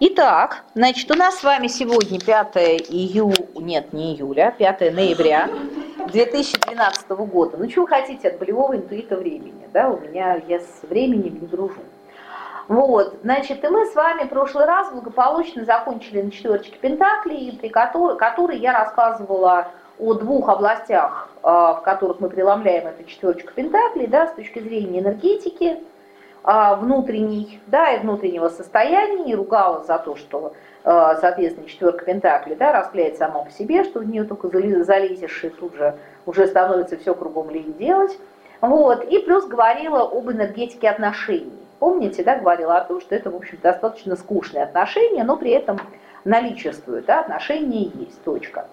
Итак, значит, у нас с вами сегодня 5 июля, нет, не июля, 5 ноября 2012 года. Ну, что вы хотите от болевого интуита времени, да, у меня, я с временем не дружу. Вот, значит, и мы с вами в прошлый раз благополучно закончили на четверочке Пентаклей, при которой, которой я рассказывала о двух областях, а, в которых мы преломляем эту четверочку Пентаклей, да, с точки зрения энергетики, внутренней, да, и внутреннего состояния, и ругалась за то, что, а, соответственно, четверка Пентаклей, да, раскляет сама по себе, что в нее только залезешь, и тут же уже становится все кругом лень делать. Вот, и плюс говорила об энергетике отношений. Помните, да, говорила о том, что это, в общем, достаточно скучные отношения, но при этом наличествуют, да, отношения есть, точка.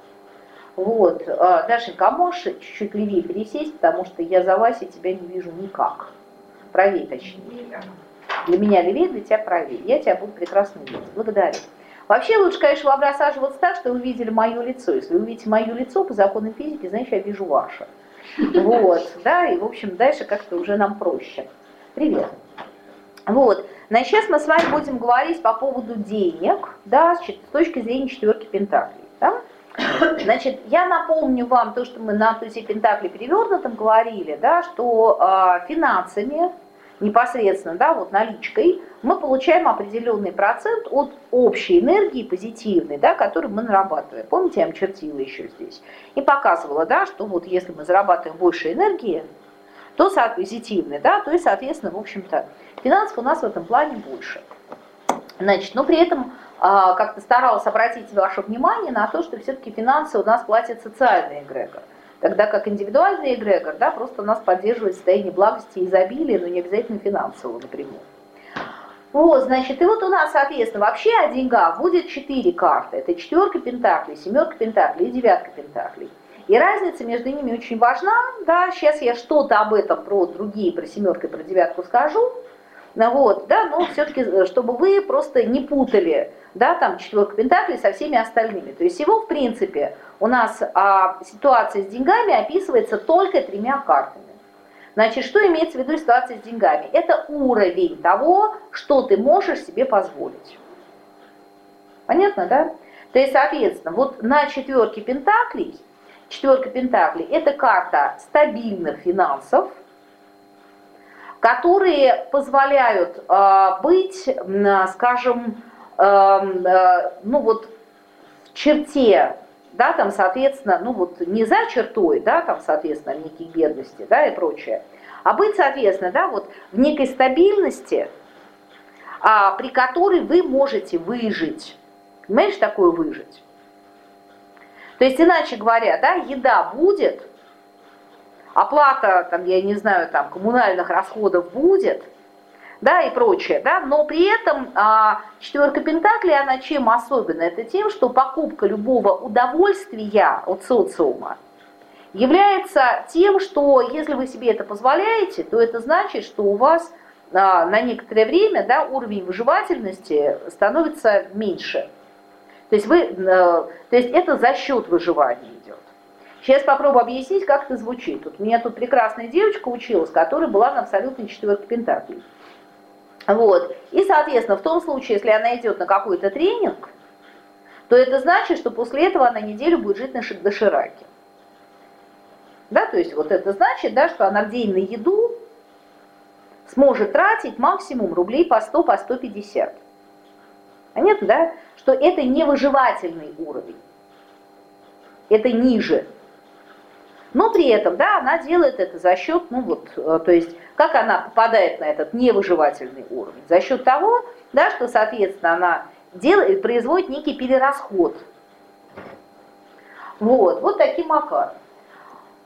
Вот, а, Дашенька, а можешь чуть-чуть левее пересесть, потому что я за Васей тебя не вижу никак правее точнее. Для меня левее, для тебя правее. Я тебя буду прекрасно видеть. Благодарю. Вообще лучше, конечно, вам рассаживаться так, что вы видели мое лицо. Если вы увидите мое лицо по законам физики, значит, я вижу ваше. Вот, да, и, в общем, дальше как-то уже нам проще. Привет. Вот, значит, сейчас мы с вами будем говорить по поводу денег, да, с точки зрения четверки пентаклей, да. Значит, я напомню вам то, что мы на тузе пентаклей перевернутом говорили, да, что э, финансами непосредственно, да, вот наличкой, мы получаем определенный процент от общей энергии позитивной, да, которую мы нарабатываем. Помните, я вам чертила еще здесь. И показывала, да, что вот если мы зарабатываем больше энергии, то позитивной, да, то и, соответственно, в общем-то, финансов у нас в этом плане больше. Значит, но при этом а, как-то старалась обратить ваше внимание на то, что все-таки финансы у нас платит социальный эгрегор тогда как индивидуальный эгрегор да, просто нас поддерживает состояние благости и изобилия, но не обязательно финансового напрямую. Вот, значит, и вот у нас, соответственно, вообще о деньгах будет четыре карты. Это четверка пентаклей, семерка пентаклей и девятка пентаклей. И разница между ними очень важна. Да, сейчас я что-то об этом про другие, про семерку и про девятку скажу. Ну вот, да, но все-таки, э, чтобы вы просто не путали, да, там четверка пентаклей со всеми остальными. То есть всего, в принципе, у нас а, ситуация с деньгами описывается только тремя картами. Значит, что имеется в виду ситуация с деньгами? Это уровень того, что ты можешь себе позволить. Понятно, да? То есть, соответственно, вот на четверке пентаклей, четверка пентаклей, это карта стабильных финансов, которые позволяют э, быть, э, скажем, э, ну вот в черте да, там, соответственно, ну вот не за чертой, да, там, соответственно, некой бедности, да, и прочее, а быть, соответственно, да, вот в некой стабильности, а, при которой вы можете выжить. Понимаешь, такое выжить? То есть, иначе говоря, да, еда будет, оплата, там, я не знаю, там, коммунальных расходов будет – да, и прочее, да, но при этом а, четверка пентаклей, она чем особенна? Это тем, что покупка любого удовольствия от социума является тем, что если вы себе это позволяете, то это значит, что у вас а, на некоторое время да, уровень выживательности становится меньше. То есть, вы, а, то есть это за счет выживания. Сейчас попробую объяснить, как это звучит. Вот у меня тут прекрасная девочка училась, которая была на абсолютной четверке пентаклей. Вот. И, соответственно, в том случае, если она идет на какой-то тренинг, то это значит, что после этого она неделю будет жить на дошираке. Да, то есть вот это значит, да, что она в день на еду сможет тратить максимум рублей по 100, по 150. Понятно, да? Что это не выживательный уровень. Это ниже но при этом, да, она делает это за счет, ну вот, э, то есть, как она попадает на этот невыживательный уровень? За счет того, да, что, соответственно, она делает, производит некий перерасход. Вот, вот таким макаром.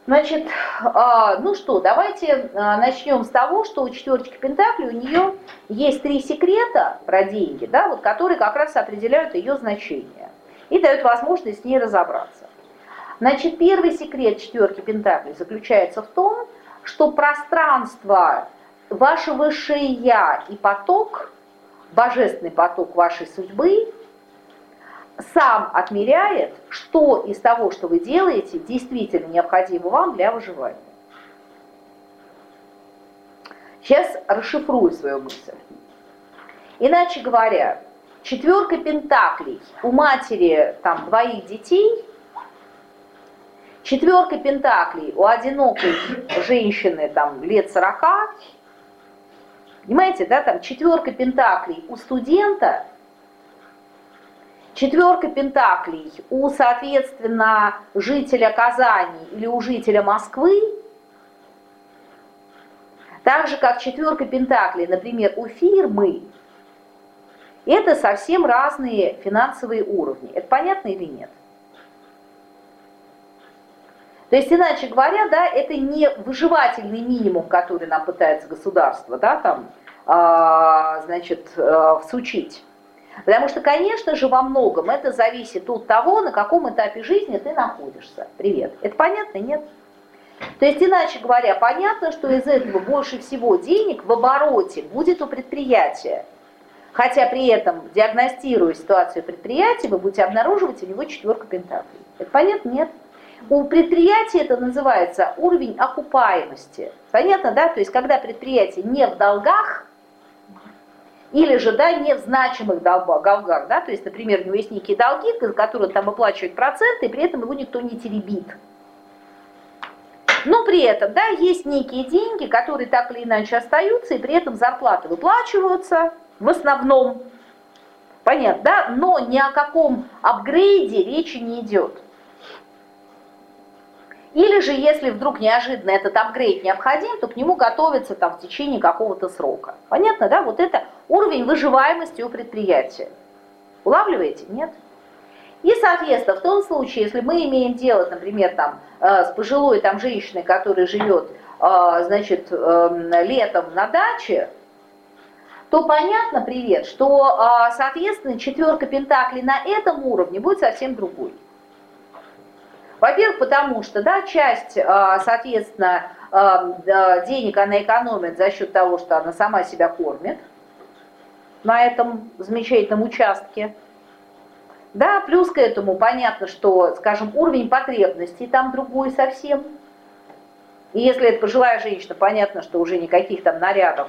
Значит, а, ну что, давайте а, начнем с того, что у четверочки Пентакли у нее есть три секрета про деньги, да, вот, которые как раз определяют ее значение и дают возможность с ней разобраться. Значит, первый секрет четверки Пентаклей заключается в том, что пространство, ваше высшее Я и поток, божественный поток вашей судьбы, сам отмеряет, что из того, что вы делаете, действительно необходимо вам для выживания. Сейчас расшифрую свою мысль. Иначе говоря, четверка пентаклей у матери там двоих детей, четверка пентаклей у одинокой женщины там лет 40, понимаете, да, там четверка пентаклей у студента, четверка пентаклей у, соответственно, жителя Казани или у жителя Москвы, так же, как четверка пентаклей, например, у фирмы, это совсем разные финансовые уровни. Это понятно или нет? То есть, иначе говоря, да, это не выживательный минимум, который нам пытается государство, да, там, а, значит, а, всучить. Потому что, конечно же, во многом это зависит от того, на каком этапе жизни ты находишься. Привет. Это понятно, нет? То есть, иначе говоря, понятно, что из этого больше всего денег в обороте будет у предприятия. Хотя при этом, диагностируя ситуацию предприятия, вы будете обнаруживать у него четверку пентаклей. Это понятно? Нет. У предприятия это называется уровень окупаемости. Понятно, да? То есть, когда предприятие не в долгах, или же, да, не в значимых долгах, да, то есть, например, у него есть некие долги, которые там оплачивает проценты, и при этом его никто не теребит. Но при этом, да, есть некие деньги, которые так или иначе остаются, и при этом зарплаты выплачиваются в основном. Понятно, да? Но ни о каком апгрейде речи не идет. Или же, если вдруг неожиданно этот апгрейд необходим, то к нему готовиться там в течение какого-то срока. Понятно, да? Вот это уровень выживаемости у предприятия. Улавливаете? Нет? И, соответственно, в том случае, если мы имеем дело, например, там, э, с пожилой там, женщиной, которая живет э, значит, эм, летом на даче, то понятно, привет, что, э, соответственно, четверка пентаклей на этом уровне будет совсем другой. Во-первых, потому что, да, часть, соответственно, денег она экономит за счет того, что она сама себя кормит на этом замечательном участке. Да, плюс к этому понятно, что, скажем, уровень потребностей там другой совсем. И если это пожилая женщина, понятно, что уже никаких там нарядов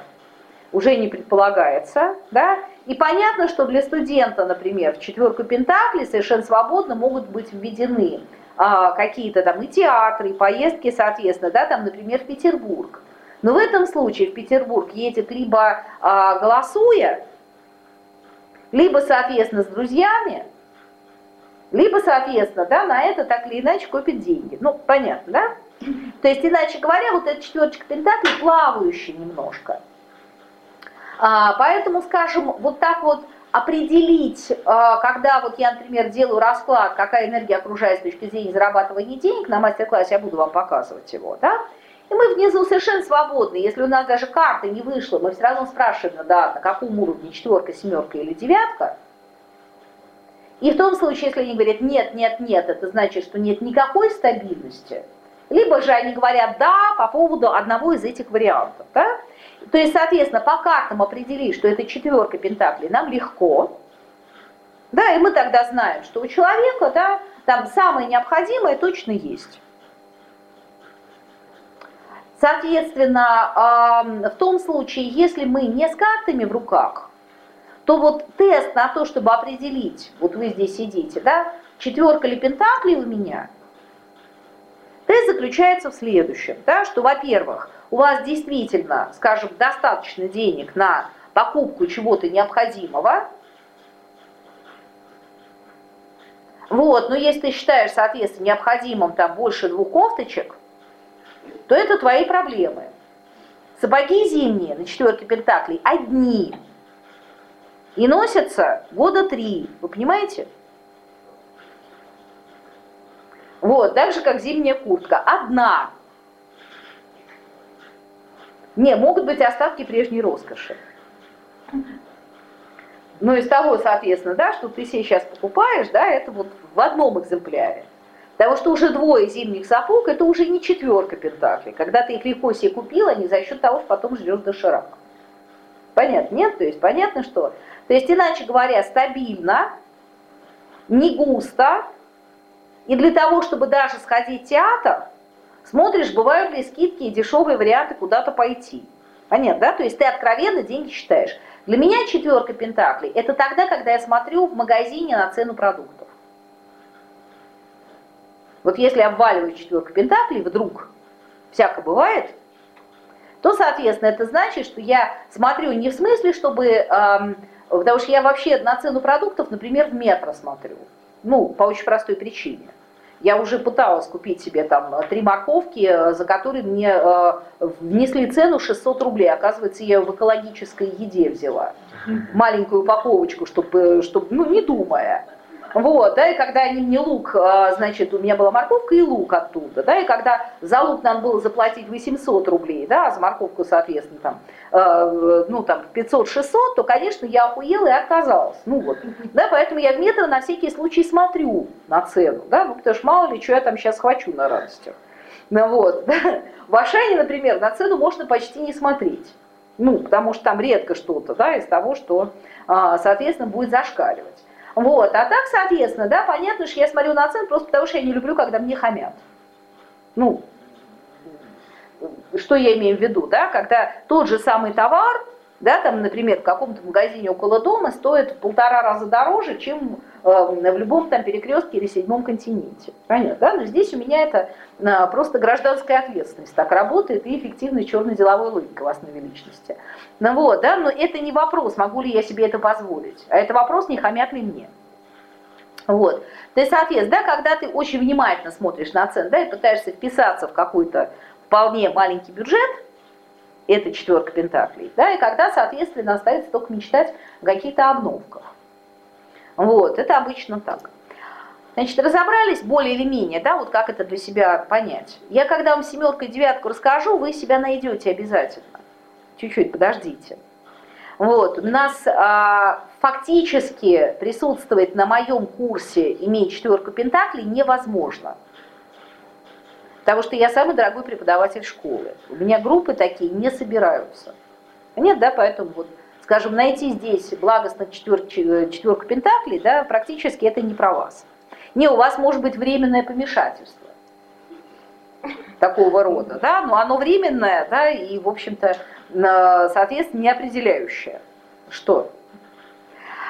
уже не предполагается, да, и понятно, что для студента, например, в четверку Пентакли совершенно свободно могут быть введены а, какие-то там и театры, и поездки, соответственно, да, там, например, в Петербург. Но в этом случае в Петербург едет либо а, голосуя, либо, соответственно, с друзьями, либо, соответственно, да, на это так или иначе копит деньги. Ну, понятно, да? То есть, иначе говоря, вот эта четверочка пентаклей плавающая немножко. А, поэтому, скажем, вот так вот определить, а, когда вот я, например, делаю расклад, какая энергия окружает с точки зрения зарабатывания денег, на мастер-классе я буду вам показывать его, да? И мы внизу совершенно свободны. Если у нас даже карта не вышла, мы все равно спрашиваем, да, на каком уровне, четверка, семерка или девятка, и в том случае, если они говорят нет, нет, нет, это значит, что нет никакой стабильности. Либо же они говорят да по поводу одного из этих вариантов. Да? То есть, соответственно, по картам определить, что это четверка пентаклей, нам легко. Да, и мы тогда знаем, что у человека да, там самое необходимое точно есть. Соответственно, в том случае, если мы не с картами в руках, то вот тест на то, чтобы определить, вот вы здесь сидите, да, четверка ли пентаклей у меня, тест заключается в следующем, да, что, во-первых, у вас действительно, скажем, достаточно денег на покупку чего-то необходимого, вот, но если ты считаешь, соответственно, необходимым там больше двух кофточек, то это твои проблемы. Сапоги зимние на четверке пентаклей одни – и носятся года три, вы понимаете? Вот, так же, как зимняя куртка. Одна. Не, могут быть остатки прежней роскоши. Но из того, соответственно, да, что ты себе сейчас покупаешь, да, это вот в одном экземпляре. Потому что уже двое зимних сапог, это уже не четверка пентаклей. Когда ты их легко себе купила, не за счет того, что потом ждешь доширак. Понятно? Нет? То есть понятно, что то есть, иначе говоря, стабильно, не густо, и для того, чтобы даже сходить в театр, смотришь, бывают ли скидки и дешевые варианты куда-то пойти. Понятно, да? То есть ты откровенно деньги считаешь. Для меня четверка пентаклей – это тогда, когда я смотрю в магазине на цену продуктов. Вот если обваливаю четверку пентаклей, вдруг, всяко бывает, то, соответственно, это значит, что я смотрю не в смысле, чтобы, эм, потому что я вообще на цену продуктов, например, в метро смотрю. Ну, по очень простой причине. Я уже пыталась купить себе там три морковки, за которые мне э, внесли цену 600 рублей. Оказывается, я в экологической еде взяла. Маленькую упаковочку, чтобы, чтобы ну, не думая. Вот, да, и когда они мне лук, а, значит, у меня была морковка и лук оттуда, да, и когда за лук надо было заплатить 800 рублей, да, за морковку, соответственно, там, э, ну, там, 500-600, то, конечно, я охуела и отказалась, ну, вот, да, поэтому я в метро на всякий случай смотрю на цену, да, ну, потому что мало ли, что я там сейчас хвачу на радостях. Ну, вот, да. В Ашане, например, на цену можно почти не смотреть, ну, потому что там редко что-то, да, из того, что, а, соответственно, будет зашкаливать. Вот, а так, соответственно, да, понятно, что я смотрю на цену просто потому, что я не люблю, когда мне хамят. Ну, что я имею в виду, да, когда тот же самый товар, да, там, например, в каком-то магазине около дома стоит в полтора раза дороже, чем э, в любом там перекрестке или седьмом континенте. Понятно, да? Но здесь у меня это э, просто гражданская ответственность так работает и эффективная черно деловой логика вас на величности. Ну вот, да, но это не вопрос, могу ли я себе это позволить, а это вопрос, не хамят ли мне. Вот. То есть, соответственно, да, когда ты очень внимательно смотришь на цены, да, и пытаешься вписаться в какой-то вполне маленький бюджет, это четверка пентаклей, да, и когда, соответственно, остается только мечтать о каких-то обновках. Вот, это обычно так. Значит, разобрались более или менее, да, вот как это для себя понять. Я когда вам семерку и девятку расскажу, вы себя найдете обязательно. Чуть-чуть подождите. Вот, у нас а, фактически присутствовать на моем курсе, имея четверку пентаклей, невозможно. Потому что я самый дорогой преподаватель школы. У меня группы такие не собираются. Нет, да, поэтому вот, скажем, найти здесь благостно четвер, четверку пентаклей, да, практически это не про вас. Не, у вас может быть временное помешательство такого рода, да, но оно временное, да, и, в общем-то, соответственно, неопределяющее. Что?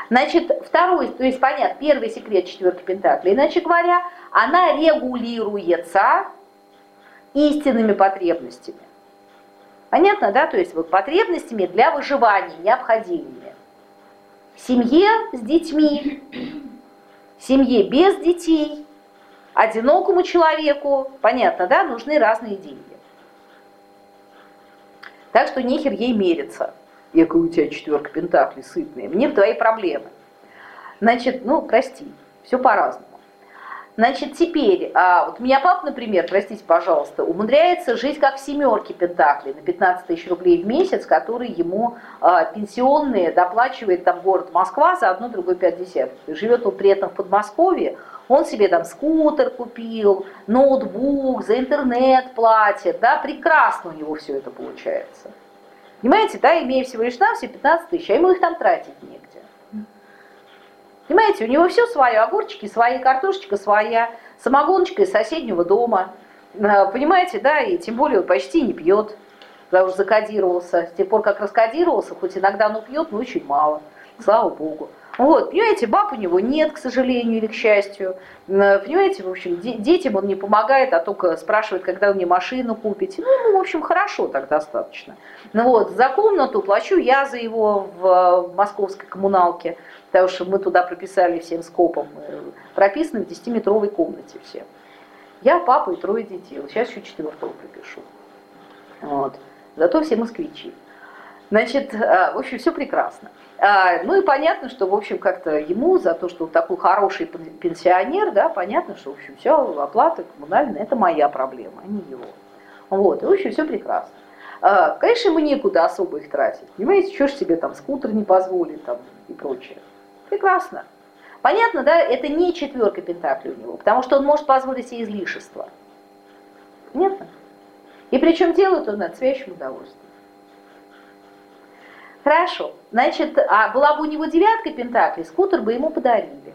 Значит, второй, то есть, понятно, первый секрет четверки пентаклей, иначе говоря, она регулируется истинными потребностями. Понятно, да? То есть вот потребностями для выживания необходимыми. Семье с детьми, семье без детей, одинокому человеку, понятно, да, нужны разные деньги. Так что нехер ей мериться. Якая у тебя четверка пентаклей сытная. Мне в твои проблемы. Значит, ну, прости, все по-разному. Значит, теперь, а, вот у меня папа, например, простите, пожалуйста, умудряется жить как в семерке Пентакли на 15 тысяч рублей в месяц, которые ему а, пенсионные доплачивает там город Москва за одну, другой 50. Живет он при этом в Подмосковье, он себе там скутер купил, ноутбук, за интернет платит, да, прекрасно у него все это получается. Понимаете, да, имея всего лишь на все 15 тысяч, а ему их там тратить негде. Понимаете, у него все свое, огурчики, свои картошечка своя, самогоночка из соседнего дома. Э, понимаете, да, и тем более он почти не пьет, когда уже закодировался. С тех пор, как раскодировался, хоть иногда он пьет, но очень мало, слава богу. Вот, понимаете, баб у него нет, к сожалению или к счастью. Э, понимаете, в общем, детям он не помогает, а только спрашивает, когда вы мне машину купите. Ну, в общем, хорошо так достаточно. Ну вот, за комнату плачу я за его в московской коммуналке потому что мы туда прописали всем скопом, прописаны в 10-метровой комнате все. Я, папа и трое детей. Сейчас еще четвертого пропишу. Вот. Зато все москвичи. Значит, а, в общем, все прекрасно. А, ну и понятно, что, в общем, как-то ему за то, что он такой хороший пенсионер, да, понятно, что, в общем, все, оплата коммунальная, это моя проблема, а не его. Вот, и, в общем, все прекрасно. А, конечно, ему некуда особо их тратить. Понимаете, что ж себе там скутер не позволит там и прочее. Прекрасно. Понятно, да, это не четверка пентаклей у него, потому что он может позволить себе излишество. Понятно? И причем делает он это с вещим удовольствием. Хорошо. Значит, а была бы у него девятка пентаклей, скутер бы ему подарили.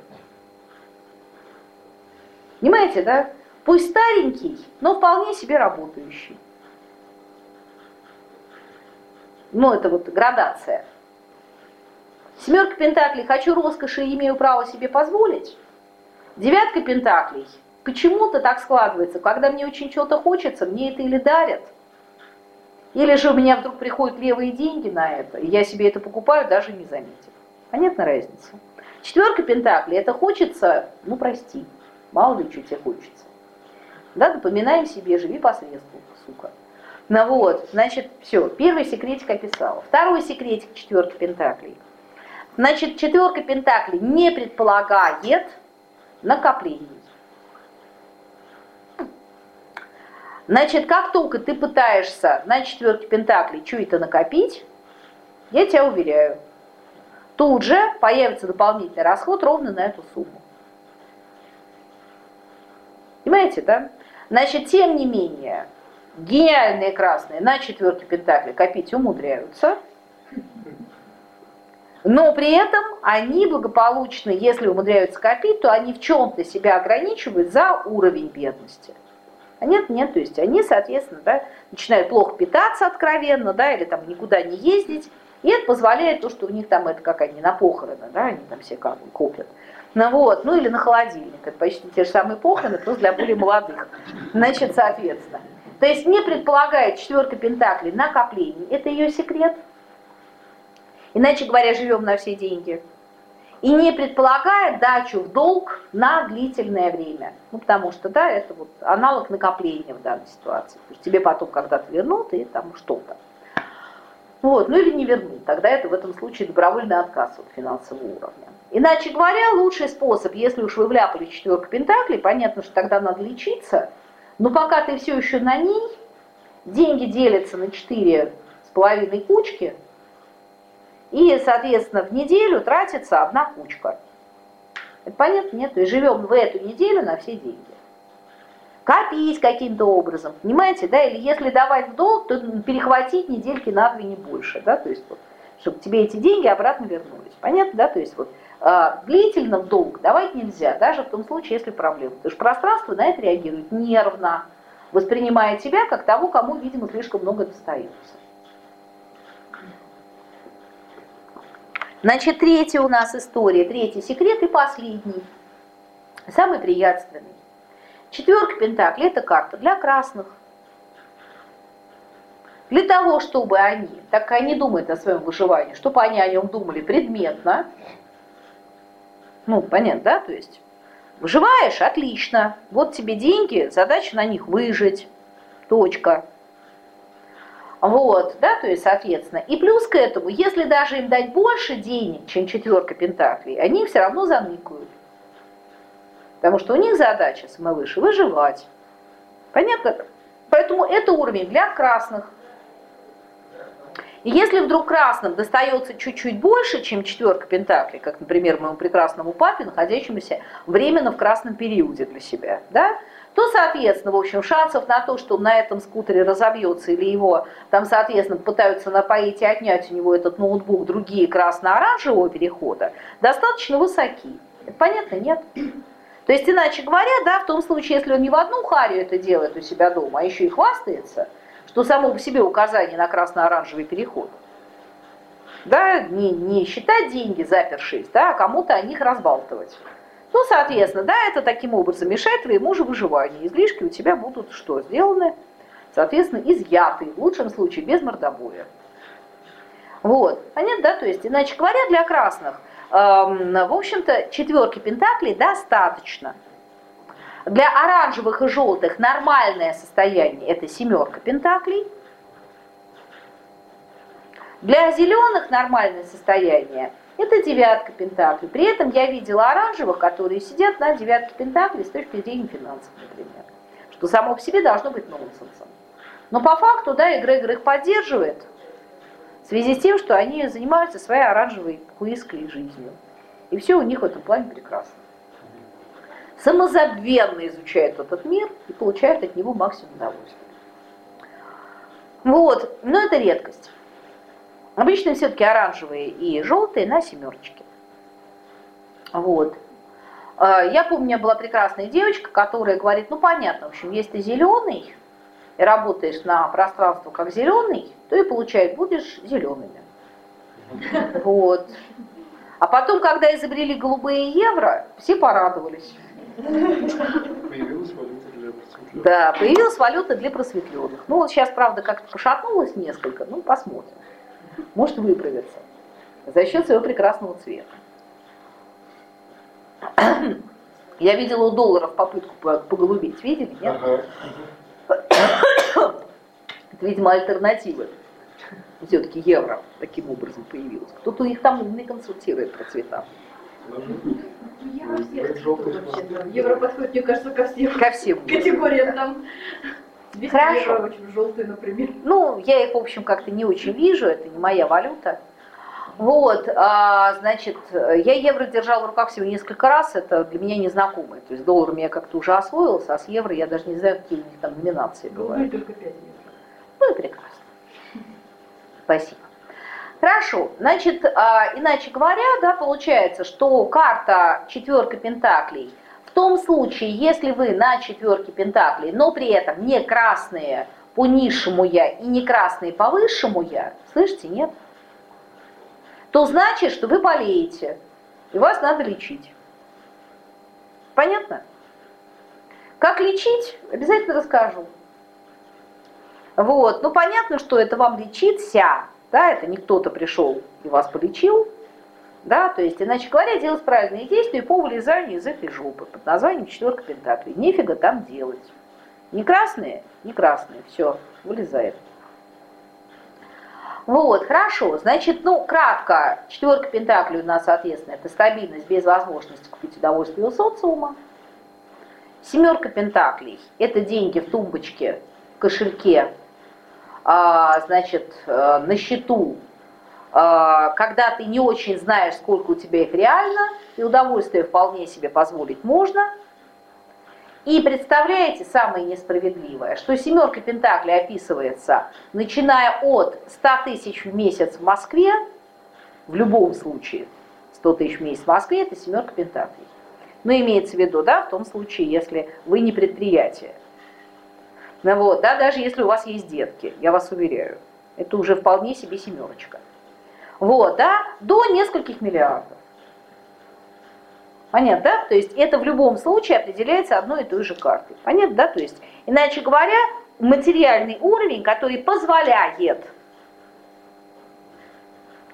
Понимаете, да? Пусть старенький, но вполне себе работающий. Ну, это вот градация. Семерка пентаклей, хочу роскоши и имею право себе позволить. Девятка пентаклей, почему-то так складывается, когда мне очень чего-то хочется, мне это или дарят, или же у меня вдруг приходят левые деньги на это, и я себе это покупаю, даже не заметив. Понятна разница? Четверка пентаклей, это хочется, ну прости, мало ли что тебе хочется. Да, напоминаем себе, живи посредством, сука. Ну вот, значит, все, первый секретик описал. Второй секретик четверки пентаклей. Значит, четверка пентаклей не предполагает накоплений. Значит, как только ты пытаешься на четверке пентаклей что-то накопить, я тебя уверяю, тут же появится дополнительный расход ровно на эту сумму. Понимаете, да? Значит, тем не менее, гениальные красные на четверке пентаклей копить умудряются, но при этом они благополучно, если умудряются копить, то они в чем-то себя ограничивают за уровень бедности. А нет, нет, то есть они, соответственно, да, начинают плохо питаться откровенно, да, или там никуда не ездить, и это позволяет то, что у них там это как они на похороны, да, они там все как копят. Ну вот, ну или на холодильник, это почти те же самые похороны, просто для более молодых. Значит, соответственно. То есть не предполагает четверка пентаклей накоплений, это ее секрет. Иначе говоря, живем на все деньги. И не предполагает дачу в долг на длительное время. Ну, потому что, да, это вот аналог накопления в данной ситуации. То есть тебе потом когда-то вернут и там что-то. Вот, ну или не вернут. Тогда это в этом случае добровольный отказ от финансового уровня. Иначе говоря, лучший способ, если уж вы вляпали четверку пентаклей, понятно, что тогда надо лечиться, но пока ты все еще на ней, деньги делятся на четыре с половиной кучки – и, соответственно, в неделю тратится одна кучка. Это понятно? Нет? Есть живем в эту неделю на все деньги. Копить каким-то образом, понимаете, да? Или если давать в долг, то перехватить недельки на две, не больше, да? То есть вот, чтобы тебе эти деньги обратно вернулись. Понятно, да? То есть вот э, длительно в долг давать нельзя, даже в том случае, если проблема. Потому что пространство на это реагирует нервно, воспринимая тебя как того, кому, видимо, слишком много достается. Значит, третья у нас история, третий секрет и последний, самый приятственный. Четверка пентаклей – это карта для красных. Для того, чтобы они, так как они думают о своем выживании, чтобы они о нем думали предметно, ну, понятно, да, то есть выживаешь – отлично, вот тебе деньги, задача на них выжить, точка. Вот, да, то есть, соответственно. И плюс к этому, если даже им дать больше денег, чем четверка пентаклей, они все равно заныкают. Потому что у них задача самовыше выживать. Понятно? Поэтому это уровень для красных. И если вдруг красным достается чуть-чуть больше, чем четверка пентаклей, как, например, моему прекрасному папе, находящемуся временно в красном периоде для себя, да, то, соответственно, в общем, шансов на то, что на этом скутере разобьется или его там, соответственно, пытаются напоить и отнять у него этот ноутбук другие красно-оранжевого перехода, достаточно высоки. Это понятно? Нет? То есть, иначе говоря, да, в том случае, если он не в одну харю это делает у себя дома, а еще и хвастается, что само по себе указание на красно-оранжевый переход, да, не, не считать деньги, запершись, да, а кому-то о них разбалтывать. Ну, соответственно, да, это таким образом мешает твоему же выживанию. Излишки у тебя будут что сделаны? Соответственно, изъяты, в лучшем случае без мордобоя. Вот, понятно, да? То есть, иначе говоря, для красных, эм, в общем-то, четверки пентаклей достаточно. Для оранжевых и желтых нормальное состояние – это семерка пентаклей. Для зеленых нормальное состояние – это девятка пентаклей. При этом я видела оранжевых, которые сидят на девятке пентаклей с точки зрения финансов, например. Что само по себе должно быть нонсенсом. Но по факту, да, Эгрегор их поддерживает в связи с тем, что они занимаются своей оранжевой куиской жизнью. И все у них в этом плане прекрасно. Самозабвенно изучают этот мир и получают от него максимум удовольствия. Вот, но это редкость. Обычно все-таки оранжевые и желтые на семерочке. Вот. А, я помню, у меня была прекрасная девочка, которая говорит, ну понятно, в общем, если ты зеленый и работаешь на пространство как зеленый, то и получать будешь зелеными. Вот. А потом, когда изобрели голубые евро, все порадовались. Появилась валюта для просветленных. Да, появилась валюта для просветленных. Ну вот сейчас, правда, как-то пошатнулась несколько, ну посмотрим. Может выправиться за счет своего прекрасного цвета. Я видела у долларов попытку по- поголубить. Видели, нет? Ага. Это, видимо, альтернативы. Все-таки евро таким образом появилось. Кто-то их там не консультирует про цвета. Ну, я во всех вообще, да. Евро подходит, мне кажется, ко всем Ко всем. категориям там. 200 Хорошо. евро очень желтые, например. Ну, я их, в общем, как-то не очень вижу, это не моя валюта. Вот, а, значит, я евро держала в руках всего несколько раз, это для меня незнакомое. То есть с долларами я как-то уже освоился, а с евро я даже не знаю, какие у них там номинации Ну, бывают. и только 5 евро. Ну и прекрасно. Спасибо. Хорошо, значит, а, иначе говоря, да, получается, что карта четверка пентаклей том случае, если вы на четверке пентаклей, но при этом не красные по низшему я и не красные по высшему я, слышите, нет? То значит, что вы болеете, и вас надо лечить. Понятно? Как лечить, обязательно расскажу. Вот, ну понятно, что это вам лечиться, да, это не кто-то пришел и вас полечил, да, то есть, иначе говоря, делать правильные действия по вылезанию из этой жопы под названием четверка пентаклей. Нифига там делать. Не красные, не красные, все, вылезает. Вот, хорошо, значит, ну, кратко, четверка пентаклей у нас, соответственно, это стабильность без возможности купить удовольствие у социума. Семерка пентаклей – это деньги в тумбочке, в кошельке, а, значит, э, на счету, когда ты не очень знаешь, сколько у тебя их реально, и удовольствие вполне себе позволить можно. И представляете самое несправедливое, что семерка Пентаклей описывается, начиная от 100 тысяч в месяц в Москве, в любом случае, 100 тысяч в месяц в Москве – это семерка Пентаклей. Но имеется в виду, да, в том случае, если вы не предприятие. Ну вот, да, даже если у вас есть детки, я вас уверяю, это уже вполне себе семерочка. Вот, да, до нескольких миллиардов. Понятно, да? То есть это в любом случае определяется одной и той же картой. Понятно, да? То есть, иначе говоря, материальный уровень, который позволяет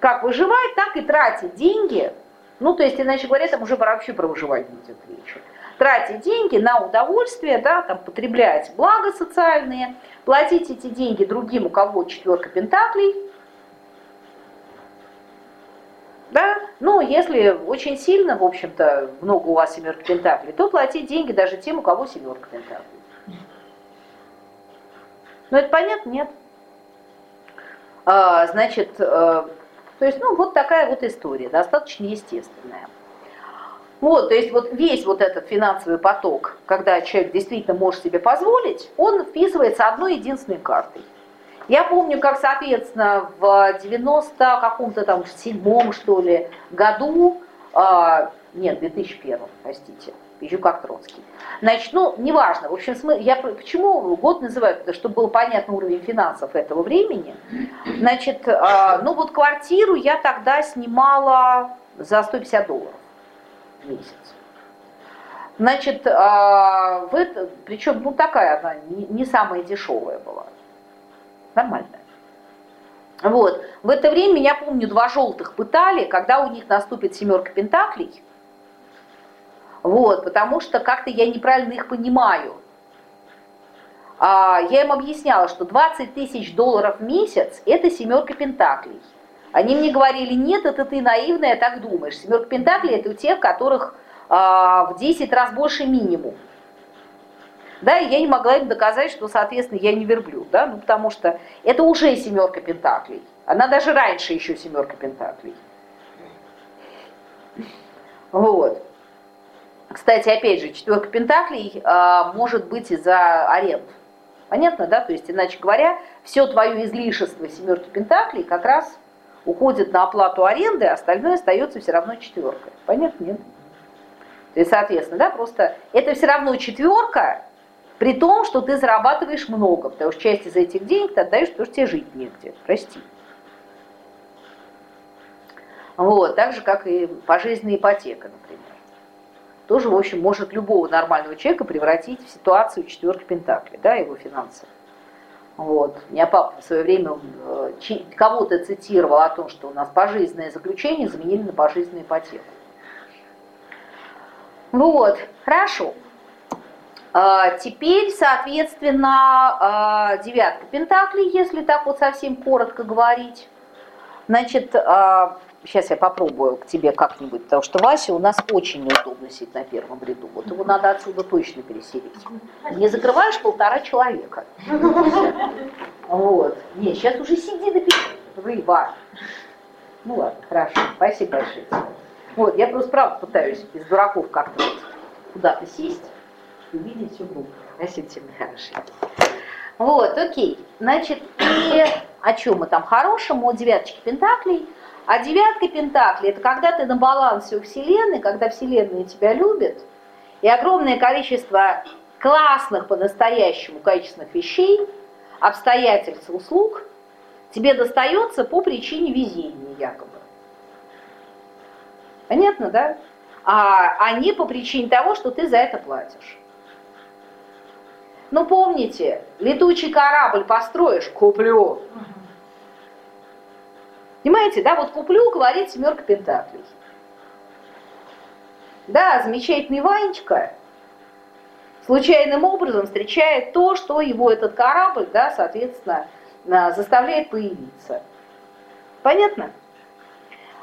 как выживать, так и тратить деньги. Ну, то есть, иначе говоря, там уже вообще про выживание идет речь. Тратить деньги на удовольствие, да, там, потреблять блага социальные, платить эти деньги другим, у кого четверка пентаклей, да? Ну, если очень сильно, в общем-то, много у вас семерка пентаклей, то платить деньги даже тем, у кого семерка пентаклей. Ну, это понятно? Нет. А, значит, э, то есть, ну, вот такая вот история, достаточно естественная. Вот, то есть вот весь вот этот финансовый поток, когда человек действительно может себе позволить, он вписывается одной единственной картой. Я помню, как, соответственно, в 90 каком-то там седьмом, что ли, году, а, нет, 2001, простите, еще как Троцкий. Значит, ну, неважно, в общем, я почему год называю, потому чтобы был понятен уровень финансов этого времени. Значит, а, ну вот квартиру я тогда снимала за 150 долларов в месяц. Значит, а, в это, причем, ну, такая она не, не самая дешевая была. Нормальная. Вот. В это время, я помню, два желтых пытали, когда у них наступит семерка пентаклей. Вот, потому что как-то я неправильно их понимаю. А, я им объясняла, что 20 тысяч долларов в месяц – это семерка пентаклей. Они мне говорили, нет, это ты наивная, так думаешь. Семерка пентаклей – это у тех, которых а, в 10 раз больше минимум. Да, и я не могла им доказать, что, соответственно, я не верблюд, да, ну, потому что это уже семерка пентаклей. Она даже раньше еще семерка пентаклей. Вот. Кстати, опять же, четверка пентаклей а, может быть из-за аренд. Понятно, да? То есть, иначе говоря, все твое излишество семерки пентаклей как раз уходит на оплату аренды, а остальное остается все равно четверкой. Понятно? Нет? То есть, соответственно, да, просто это все равно четверка, при том, что ты зарабатываешь много, потому что часть из этих денег ты отдаешь, потому что тебе жить негде. Прости. Вот, так же, как и пожизненная ипотека, например. Тоже, в общем, может любого нормального человека превратить в ситуацию четверки пентаклей, да, его финансы. Вот. Меня папа в свое время э, кого-то цитировал о том, что у нас пожизненное заключение заменили на пожизненную ипотеку. Вот, хорошо. А, теперь, соответственно, а, девятка пентаклей, если так вот совсем коротко говорить. Значит, а, сейчас я попробую к тебе как-нибудь, потому что Вася у нас очень неудобно сидит на первом ряду. Вот его надо отсюда точно переселить. Не закрываешь полтора человека. Вот. Не, сейчас уже сиди на рыба. Ну ладно, хорошо. Спасибо большое. Вот, я просто правда пытаюсь без дураков как-то куда-то сесть увидеть. Спасибо тебе, хороший. Вот, окей. Значит, и о чем мы там хорошем? О девяточке пентаклей. А девятка пентаклей – это когда ты на балансе у Вселенной, когда Вселенная тебя любит, и огромное количество классных по-настоящему качественных вещей, обстоятельств, услуг тебе достается по причине везения якобы. Понятно, да? А, а не по причине того, что ты за это платишь. Ну помните, летучий корабль построишь, куплю. Понимаете, да, вот куплю, говорит семерка пентаклей. Да, замечательный Ванечка случайным образом встречает то, что его этот корабль, да, соответственно, а, заставляет появиться. Понятно?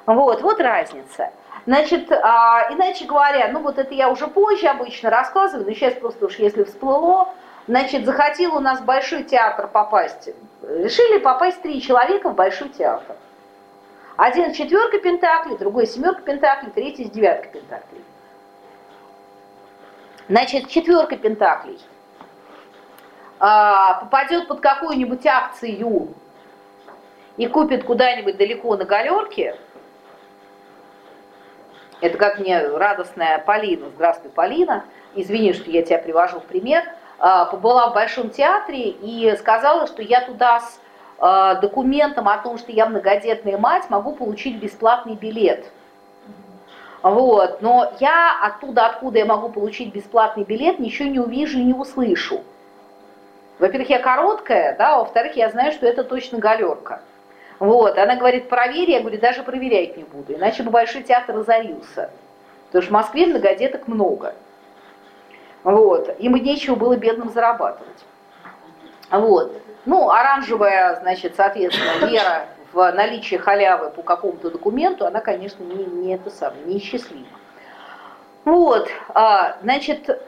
Вот, вот разница. Значит, а, иначе говоря, ну вот это я уже позже обычно рассказываю, но сейчас просто уж если всплыло, значит, захотел у нас в Большой театр попасть. Решили попасть три человека в Большой театр. Один четверка пентаклей, другой семерка пентаклей, третий с девятка пентаклей. Значит, четверка пентаклей а, попадет под какую-нибудь акцию и купит куда-нибудь далеко на галерке, это как мне радостная Полина, здравствуй, Полина, извини, что я тебя привожу в пример, а, побыла в Большом театре и сказала, что я туда с Э, документом о том, что я многодетная мать, могу получить бесплатный билет. Вот. Но я оттуда, откуда я могу получить бесплатный билет, ничего не увижу и не услышу. Во-первых, я короткая, да, а во-вторых, я знаю, что это точно галерка. Вот, она говорит, проверь, я говорю, даже проверять не буду, иначе бы Большой театр разорился. Потому что в Москве многодеток много. Вот, им нечего было бедным зарабатывать. Вот. Ну, оранжевая, значит, соответственно, вера в наличие халявы по какому-то документу, она, конечно, не, не это самое, не счастлива. Вот, а, значит,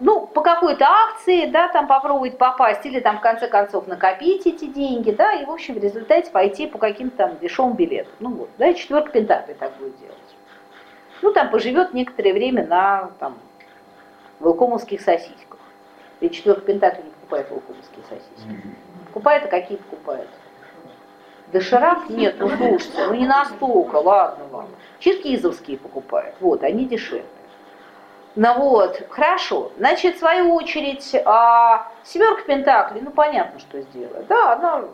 ну, по какой-то акции, да, там попробовать попасть, или там в конце концов накопить эти деньги, да, и, в общем, в результате пойти по каким-то там дешевым билетам. Ну вот, да, четверка пентаклей так будет делать. Ну, там поживет некоторое время на, там, велкомовских сосисках. И четверка пентаклей покупает лукомские сосиски. Покупает, а какие покупает? Доширак? Нет, ну слушайте, ну не настолько, ладно вам. Черкизовские покупает, вот, они дешевле. Ну вот, хорошо. Значит, в свою очередь, а, семерка пентаклей, ну понятно, что сделает. Да, она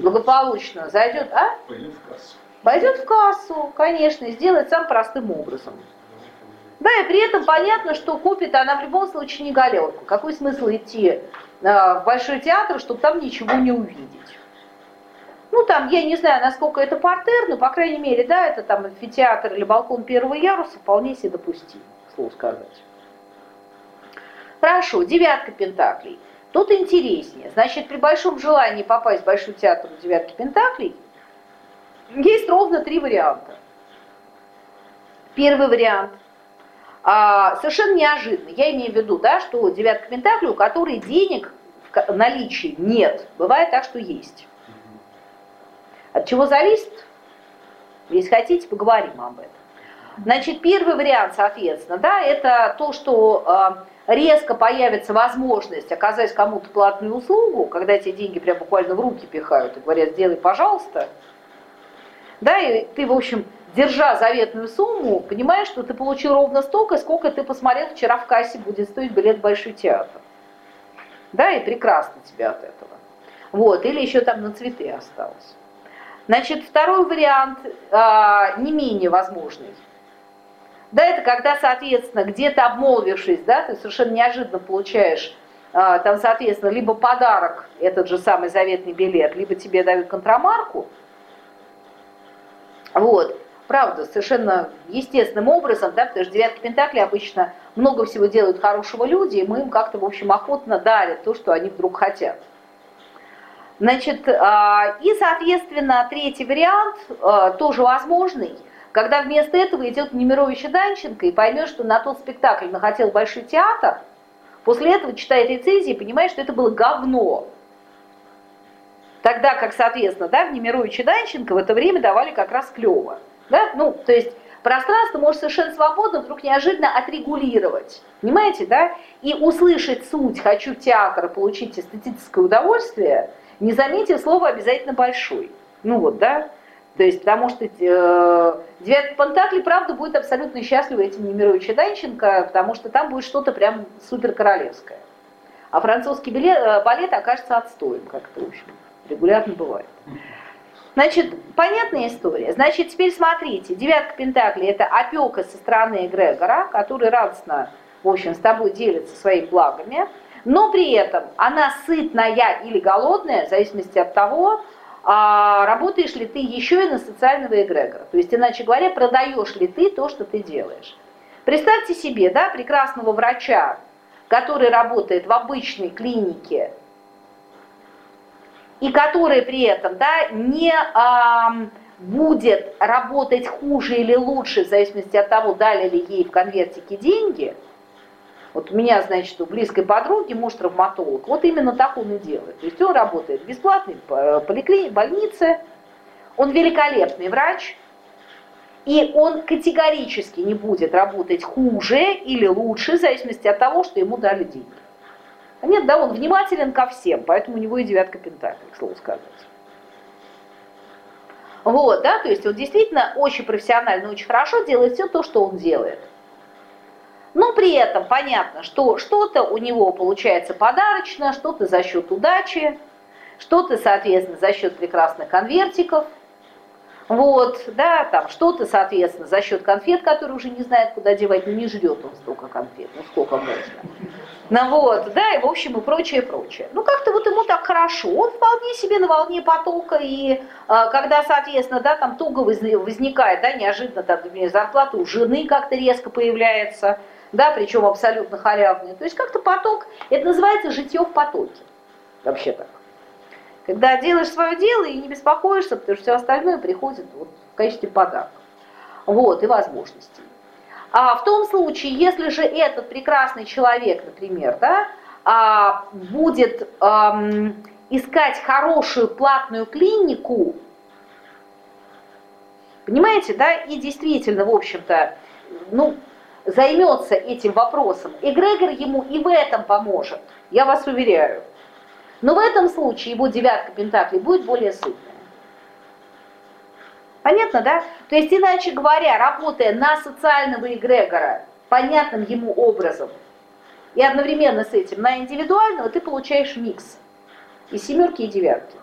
благополучно зайдет, а? Пойдет в кассу. Пойдет в кассу, конечно, и сделает самым простым образом. Да, и при этом понятно, что купит она в любом случае не галерку. Какой смысл идти э, в Большой театр, чтобы там ничего не увидеть? Ну, там, я не знаю, насколько это портер, но, по крайней мере, да, это там амфитеатр или балкон первого яруса вполне себе допустим, слово сказать. Хорошо, девятка пентаклей. Тут интереснее. Значит, при большом желании попасть в Большой театр девятки пентаклей, есть ровно три варианта. Первый вариант – а, совершенно неожиданно. Я имею в виду, да, что девятка пентаклей, у которой денег в наличии нет. Бывает так, что есть. От чего зависит? Если хотите, поговорим об этом. Значит, первый вариант, соответственно, да, это то, что э, резко появится возможность оказать кому-то платную услугу, когда эти деньги прям буквально в руки пихают и говорят, сделай, пожалуйста. Да, и ты, в общем, держа заветную сумму, понимаешь, что ты получил ровно столько, сколько ты посмотрел вчера в кассе будет стоить билет в Большой театр. Да, и прекрасно тебе от этого. Вот, или еще там на цветы осталось. Значит, второй вариант а, не менее возможный. Да, это когда, соответственно, где-то обмолвившись, да, ты совершенно неожиданно получаешь а, там, соответственно, либо подарок, этот же самый заветный билет, либо тебе дают контрамарку. Вот, правда, совершенно естественным образом, да, потому что девятки Пентакли обычно много всего делают хорошего люди, и мы им как-то, в общем, охотно дарят то, что они вдруг хотят. Значит, а, и, соответственно, третий вариант а, тоже возможный, когда вместо этого идет Немирович и Данченко и поймет, что на тот спектакль нахотел Большой театр, после этого читает рецензии и понимает, что это было говно. Тогда как, соответственно, да, в Немирович и Данченко в это время давали как раз клево. Да? Ну, то есть пространство может совершенно свободно вдруг неожиданно отрегулировать. Понимаете, да? И услышать суть «хочу театра, получить эстетическое удовольствие», не заметив слово обязательно большой. Ну вот, да? То есть, потому что э, девятый Пентакли, правда, будет абсолютно счастлива этим Немировича Данченко, потому что там будет что-то прям супер королевское. А французский билет, э, балет окажется отстоем, как это, в общем, регулярно бывает. Значит, понятная история. Значит, теперь смотрите, девятка Пентакли – это опека со стороны эгрегора, который радостно, в общем, с тобой делится своими благами но при этом она сытная или голодная, в зависимости от того, а работаешь ли ты еще и на социального эгрегора. То есть, иначе говоря, продаешь ли ты то, что ты делаешь. Представьте себе, да, прекрасного врача, который работает в обычной клинике, и который при этом да, не а, будет работать хуже или лучше, в зависимости от того, дали ли ей в конвертике деньги – вот у меня, значит, у близкой подруги муж травматолог. Вот именно так он и делает. То есть он работает в бесплатной поликлинике, больнице, он великолепный врач, и он категорически не будет работать хуже или лучше, в зависимости от того, что ему дали деньги. А нет, да, он внимателен ко всем, поэтому у него и девятка пентаклей, к слову сказать. Вот, да, то есть он действительно очень профессионально, очень хорошо делает все то, что он делает. Но при этом понятно, что что-то у него получается подарочное, что-то за счет удачи, что-то, соответственно, за счет прекрасных конвертиков, вот, да, там что-то, соответственно, за счет конфет, которые уже не знает, куда девать, ну не ждет он столько конфет, ну сколько можно. Ну вот, да, и в общем, и прочее, прочее. Ну как-то вот ему так хорошо, он вполне себе на волне потока, и а, когда, соответственно, да, там туго возникает, да, неожиданно, там, например, зарплата у жены как-то резко появляется, да, причем абсолютно халявные. То есть как-то поток, это называется житье в потоке, вообще так. Когда делаешь свое дело и не беспокоишься, потому что все остальное приходит вот в качестве подарка. Вот, и возможностей. А в том случае, если же этот прекрасный человек, например, да, а, будет эм, искать хорошую платную клинику, понимаете, да, и действительно, в общем-то, ну, займется этим вопросом, эгрегор ему и в этом поможет, я вас уверяю. Но в этом случае его девятка пентаклей будет более сытная. Понятно, да? То есть, иначе говоря, работая на социального эгрегора понятным ему образом, и одновременно с этим на индивидуального, ты получаешь микс и семерки, и девятки.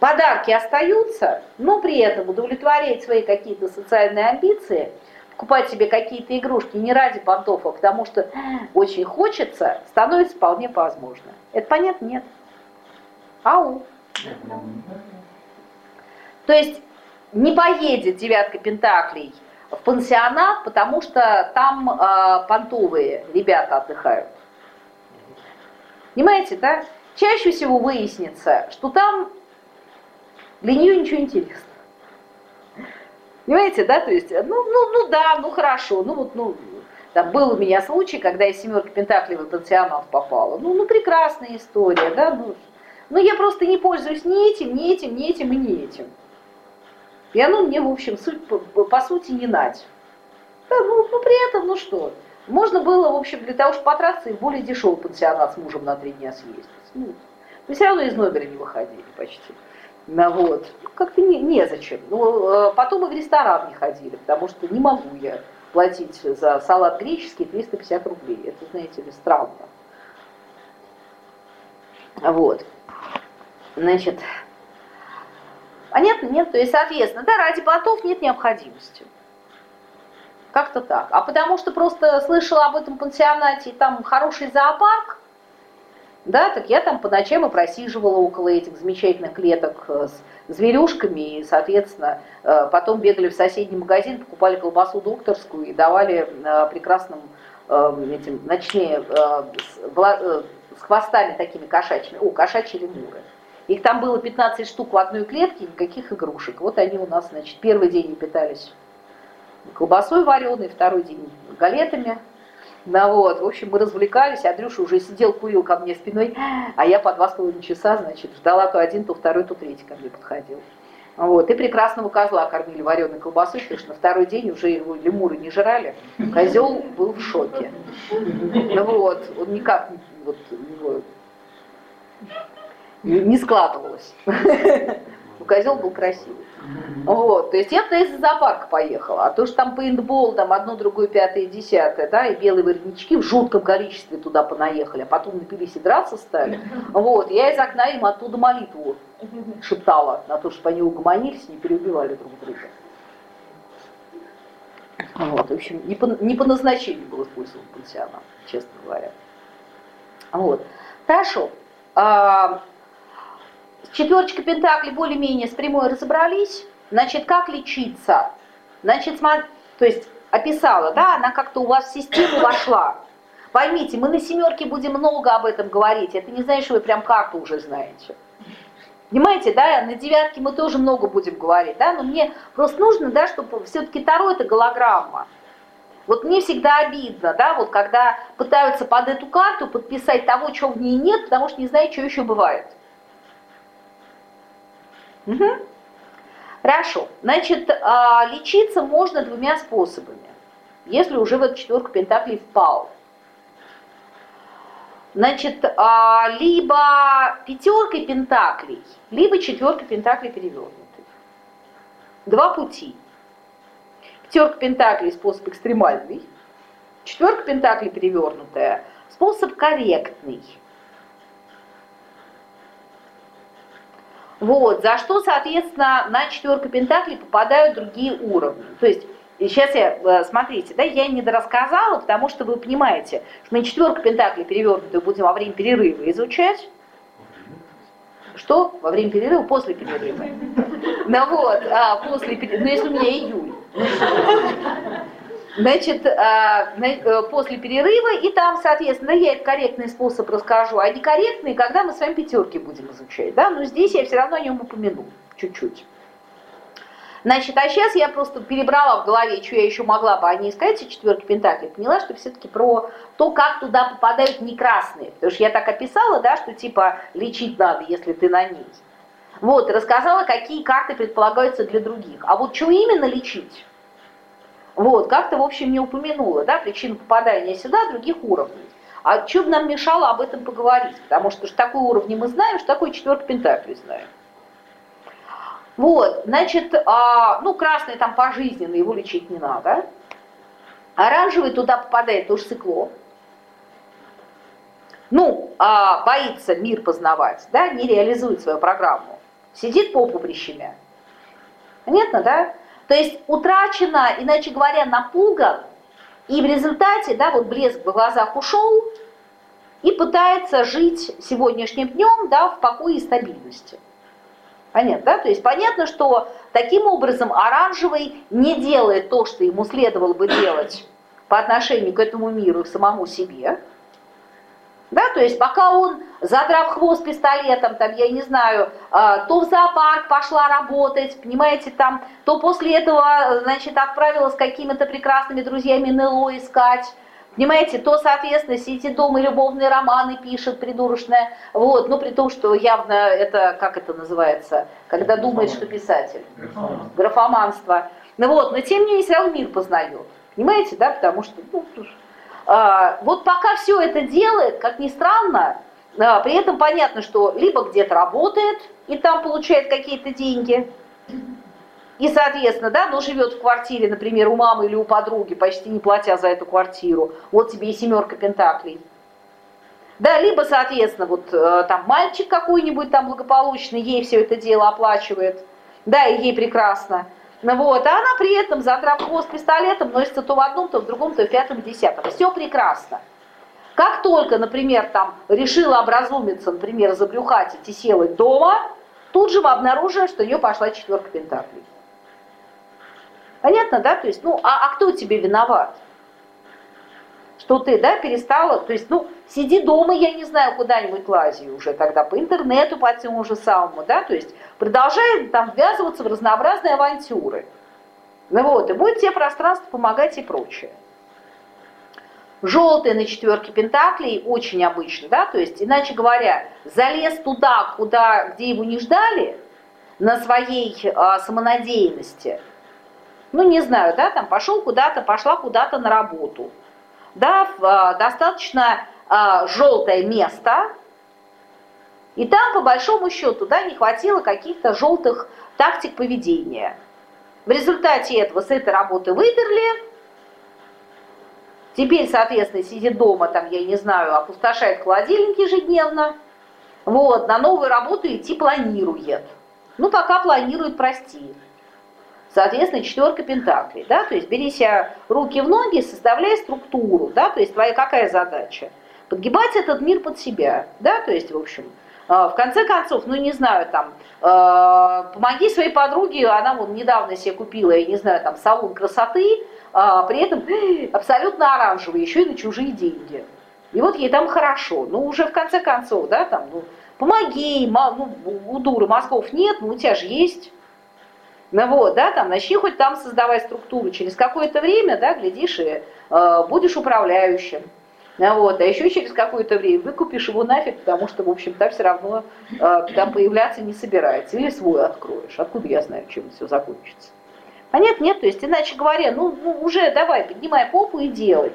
Подарки остаются, но при этом удовлетворять свои какие-то социальные амбиции – покупать себе какие-то игрушки не ради понтов, а потому что очень хочется, становится вполне возможно. Это понятно? Нет. Ау. То есть не поедет девятка пентаклей в пансионат, потому что там э, понтовые ребята отдыхают. Понимаете, да? Чаще всего выяснится, что там для нее ничего интересного. Понимаете, да, то есть, ну, ну, ну да, ну хорошо, ну вот, ну, там был у меня случай, когда я семерка Пентаклей в пансионат попала. Ну, ну прекрасная история, да, ну, но я просто не пользуюсь ни этим, ни этим, ни этим и ни этим. И оно мне, в общем, суть, по, по сути, не нать. Да, ну, ну, при этом, ну что, можно было, в общем, для того, чтобы потратиться, и более дешевый пансионат с мужем на три дня съездить. Ну, мы все равно из номера не выходили почти. Ну, вот. Как-то не, незачем. Ну, э, потом и в ресторан не ходили, потому что не могу я платить за салат греческий 350 рублей. Это, знаете ли, странно. Вот. Значит, Понятно? Нет? То есть, соответственно, да, ради понтов нет необходимости. Как-то так. А потому что просто слышала об этом пансионате, и там хороший зоопарк, да, так я там по ночам и просиживала около этих замечательных клеток э, с зверюшками, и, соответственно, э, потом бегали в соседний магазин, покупали колбасу докторскую и давали э, прекрасным этим ночные с хвостами такими кошачьими, о, кошачьи лемуры. Их там было 15 штук в одной клетке, никаких игрушек. Вот они у нас, значит, первый день питались колбасой вареной, второй день галетами, ну вот, в общем, мы развлекались, Андрюша уже сидел, курил ко мне спиной, а я по два с половиной часа, значит, ждала то один, то второй, то третий ко мне подходил. Вот, и прекрасного козла кормили вареной колбасой, потому что на второй день уже его лемуры не жрали. Козел был в шоке. Ну вот, он никак вот, его, не складывалось. Козел был красивый. Вот, то есть я туда из зоопарка поехала, а то, что там пейнтбол, там одно, другое, пятое, десятое, да, и белые воротнички в жутком количестве туда понаехали, а потом напились и драться стали. Вот, я из окна им оттуда молитву шептала на то, чтобы они угомонились, не переубивали друг друга. Вот, в общем, не по, не по назначению был использован пансионат, честно говоря. Вот. Хорошо. А, Четверочка Пентакли более-менее с прямой разобрались. Значит, как лечиться? Значит, смотри, то есть описала, да, она как-то у вас в систему вошла. Поймите, мы на семерке будем много об этом говорить. Это не что вы прям карту уже знаете. Понимаете, да, на девятке мы тоже много будем говорить, да, но мне просто нужно, да, чтобы все-таки Таро это голограмма. Вот мне всегда обидно, да, вот когда пытаются под эту карту подписать того, чего в ней нет, потому что не знают, что еще бывает. Угу. Хорошо. Значит, а, лечиться можно двумя способами, если уже в эту четверку пентаклей впал. Значит, а, либо пятеркой пентаклей, либо четверкой пентаклей перевернутой. Два пути. Пятерка пентаклей – способ экстремальный, четверка пентаклей перевернутая – способ корректный. Вот, за что, соответственно, на четверку пентаклей попадают другие уровни. То есть, сейчас я, э, смотрите, да, я не дорассказала, потому что вы понимаете, что мы четверку пентаклей перевернутую будем во время перерыва изучать. Что? Во время перерыва, после перерыва. Ну вот, а, после перерыва, ну если у меня июль. Значит, а, э, после перерыва, и там, соответственно, я корректный способ расскажу, а некорректный, когда мы с вами пятерки будем изучать, да, но здесь я все равно о нем упомяну, чуть-чуть. Значит, а сейчас я просто перебрала в голове, что я еще могла бы о ней сказать, о четверке пентаклей, поняла, что все-таки про то, как туда попадают не красные, потому что я так описала, да, что типа лечить надо, если ты на ней. Вот, рассказала, какие карты предполагаются для других. А вот что именно лечить? Вот, как-то, в общем, не упомянула, да, причину попадания сюда других уровней. А что бы нам мешало об этом поговорить? Потому что, что такой уровень мы знаем, что такое четверка пентаклей знаем. Вот, значит, а, ну, красный там пожизненно, его лечить не надо. Оранжевый туда попадает тоже цикло. Ну, а, боится мир познавать, да, не реализует свою программу. Сидит попу прищемя. Понятно, да? То есть утрачено, иначе говоря, напуган, и в результате, да, вот блеск в глазах ушел, и пытается жить сегодняшним днем, да, в покое и стабильности. Понятно, да? То есть понятно, что таким образом оранжевый не делает то, что ему следовало бы делать по отношению к этому миру и самому себе, да, то есть пока он, задрав хвост пистолетом, там, я не знаю, а, то в зоопарк пошла работать, понимаете, там, то после этого, значит, отправилась с какими-то прекрасными друзьями НЛО искать, Понимаете, то, соответственно, сидит дома и любовные романы пишет придурочная, вот, ну при том, что явно это, как это называется, когда думает, что писатель. Графоманство. Графоманство. Ну вот, но тем не менее все равно мир познает. Понимаете, да, потому что, ну, а, вот пока все это делает, как ни странно, а, при этом понятно, что либо где-то работает и там получает какие-то деньги, и, соответственно, да, но живет в квартире, например, у мамы или у подруги, почти не платя за эту квартиру. Вот тебе и семерка пентаклей. Да, либо, соответственно, вот э, там мальчик какой-нибудь там благополучный, ей все это дело оплачивает. да, и ей прекрасно. Ну вот, а она при этом, задрав хвост пистолетом, носится то в одном, то в другом, то в пятом, десятом. Все прекрасно. Как только, например, там решила образумиться, например, забрюхатить и села дома, тут же мы обнаружим, что у нее пошла четверка пентаклей. Понятно, да? То есть, ну, а, а кто тебе виноват? Что ты, да, перестала, то есть, ну, сиди дома, я не знаю, куда-нибудь лази уже тогда по интернету, по тему же самому, да, то есть продолжай там ввязываться в разнообразные авантюры. Ну вот, и будет тебе пространство помогать и прочее. Желтый на четверке пентаклей очень обычно, да, то есть, иначе говоря, залез туда, куда, где его не ждали, на своей а, самонадеянности, ну, не знаю, да, там пошел куда-то, пошла куда-то на работу, да, а, достаточно а, желтое место, и там, по большому счету, да, не хватило каких-то желтых тактик поведения. В результате этого с этой работы выперли, Теперь, соответственно, сидит дома, там, я не знаю, опустошает холодильник ежедневно. Вот, на новую работу идти планирует. Ну, пока планирует, прости. Соответственно, четверка пентаклей, да, то есть бери себя руки в ноги, составляй структуру, да, то есть твоя какая задача? Подгибать этот мир под себя, да, то есть, в общем, а, в конце концов, ну не знаю, там, э, помоги своей подруге, она вот недавно себе купила, я не знаю, там, салон красоты, а, при этом абсолютно оранжевый, еще и на чужие деньги. И вот ей там хорошо. Ну, уже в конце концов, да, там, ну, помоги, ну, у дуры мозгов нет, ну, у тебя же есть. Ну вот, да, там, начни хоть там создавать структуру. Через какое-то время, да, глядишь, и э, будешь управляющим. Ну вот, а еще через какое-то время выкупишь его нафиг, потому что, в общем-то, все равно э, там появляться не собирается. Или свой откроешь. Откуда я знаю, чем все закончится. Понятно? Нет? То есть, иначе говоря, ну, ну уже давай, поднимай попу и делай.